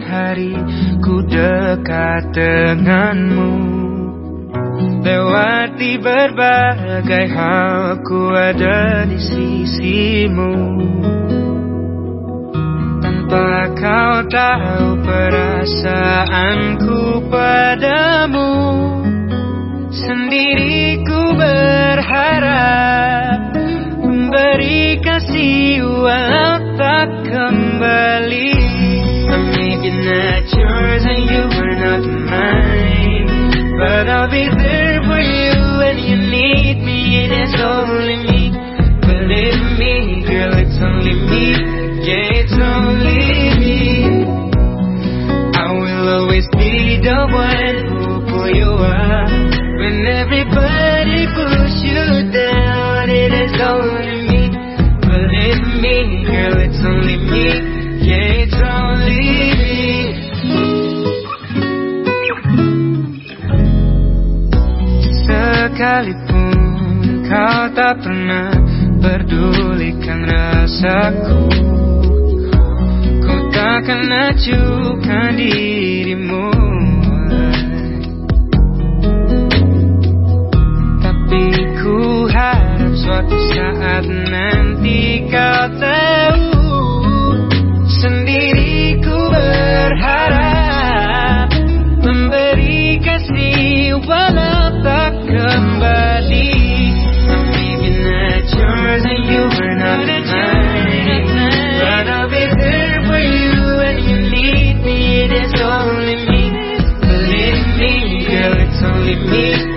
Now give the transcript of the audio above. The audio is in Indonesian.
hari ku dekat denganmu. Lewati berbagai hal ku ada di sisimu. Tanpa kau tahu perasaanku padamu Sendiri ku berharap Memberi kasih kembali I'm maybe not yours and you are not mine. But I'll be there for you when you need me. It is only me. Believe me, girl, it's only me. Yeah, it's only me. I will always be the one who pull you up. When everybody push Sekalipun kau tak pernah pedulikan rasaku. Ku takkan acuhkan dirimu. Tapi ku harap suatu saat nanti kau tahu me